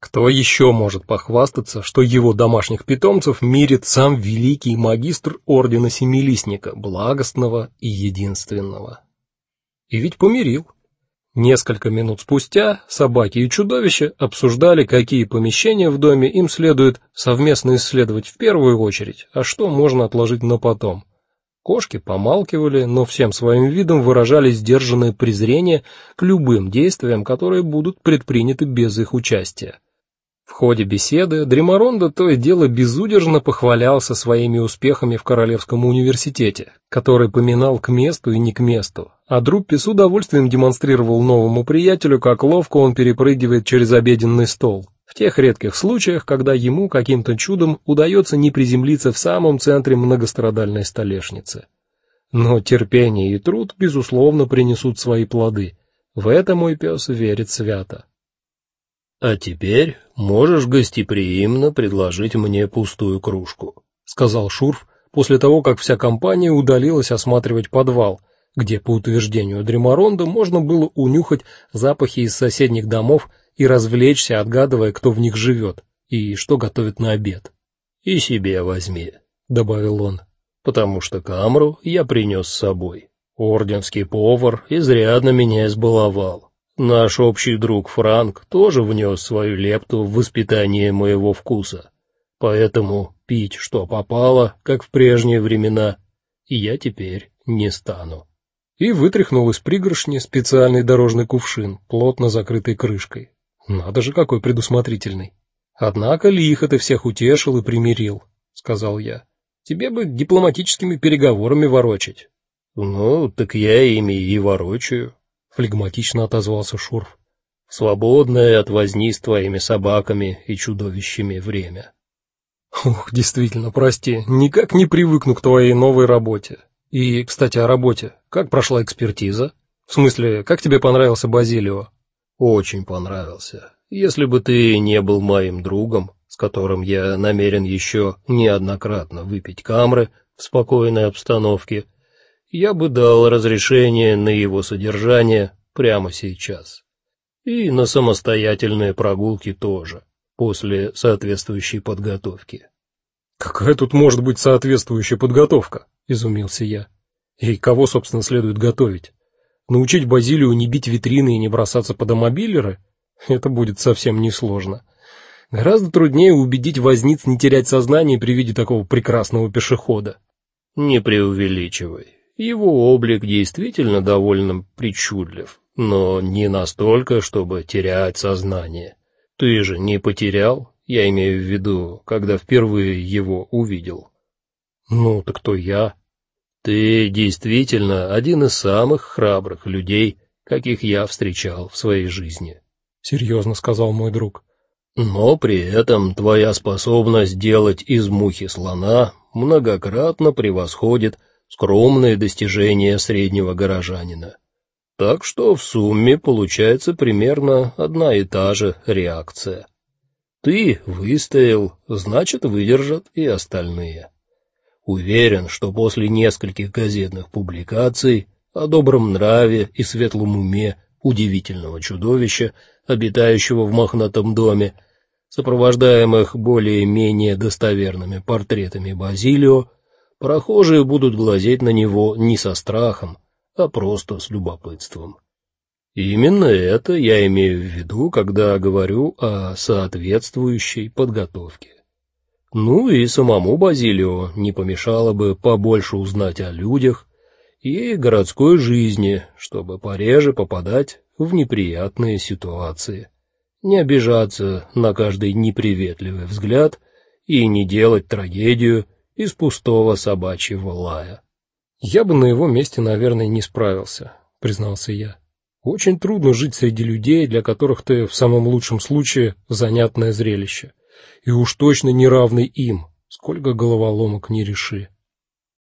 Кто еще может похвастаться, что его домашних питомцев мирит сам великий магистр ордена Семилистника, благостного и единственного? И ведь помирил. Несколько минут спустя собаки и чудовище обсуждали, какие помещения в доме им следует совместно исследовать в первую очередь, а что можно отложить на потом. Кошки помалкивали, но всем своим видом выражали сдержанное презрение к любым действиям, которые будут предприняты без их участия. В ходе беседы Дримаронда то и дело безудержно похвалялся своими успехами в Королевском университете, который поминал к месту и не к месту, а Друппи с удовольствием демонстрировал новому приятелю, как ловко он перепрыгивает через обеденный стол. В тех редких случаях, когда ему каким-то чудом удается не приземлиться в самом центре многострадальной столешницы. Но терпение и труд безусловно принесут свои плоды. В это мой пес верит свято. А теперь можешь гостеприимно предложить мне пустую кружку, сказал Шурф после того, как вся компания удалилась осматривать подвал, где, по утверждению Дремаронда, можно было унюхать запахи из соседних домов и развлечься, отгадывая, кто в них живет и что готовит на обед. И себе возьми, добавил он, потому что камру я принес с собой. Орденский повар изрядно меня избаловал. Наш общий друг Франк тоже внес свою лепту в воспитание моего вкуса. Поэтому пить что попало, как в прежние времена, я теперь не стану. И вытряхнул из пригоршни специальный дорожный кувшин, плотно закрытый крышкой. Надо же, какой предусмотрительный. Однако лихо ты всех утешил и примирил, сказал я. Тебе бы дипломатическими переговорами ворочать. Ну, так я ими и ворочаю флегматично отозвался Шурф. Свободное от возни с твоими собаками и чудовищами время. Ух, действительно, прости, никак не привыкну к твоей новой работе. И, кстати, о работе. Как прошла экспертиза? В смысле, как тебе понравился Базилио? Очень понравился. Если бы ты не был моим другом, с которым я намерен еще неоднократно выпить камры в спокойной обстановке, я бы дал разрешение на его содержание прямо сейчас. И на самостоятельные прогулки тоже, после соответствующей подготовки. Какая тут может быть соответствующая подготовка? изумился я. И кого, собственно, следует готовить? Научить Базилию не бить витрины и не бросаться под амобилеры? Это будет совсем несложно. Гораздо труднее убедить возниц не терять сознание при виде такого прекрасного пешехода. Не преувеличивай. Его облик действительно довольно причудлив, но не настолько, чтобы терять сознание. Ты же не потерял, я имею в виду, когда впервые его увидел. Ну, так кто я? Ты действительно один из самых храбрых людей, каких я встречал в своей жизни, серьезно сказал мой друг. Но при этом твоя способность делать из мухи слона многократно превосходит скромные достижения среднего горожанина. Так что в сумме получается примерно одна и та же реакция. Ты выстоял, значит, выдержат и остальные. Уверен, что после нескольких газетных публикаций о добром нраве и светлом уме удивительного чудовища, обитающего в мохнатом доме, сопровождаемых более-менее достоверными портретами Базилио, Прохожие будут глазеть на него не со страхом, а просто с любопытством. именно это я имею в виду, когда говорю о соответствующей подготовке. Ну и самому Базилио не помешало бы побольше узнать о людях и городской жизни, чтобы пореже попадать в неприятные ситуации, не обижаться на каждый неприветливый взгляд и не делать трагедию из пустого собачьего лая. Я бы на его месте, наверное, не справился, признался я. Очень трудно жить среди людей, для которых ты в самом лучшем случае занятное зрелище, и уж точно не равный им, сколько головоломок не реши.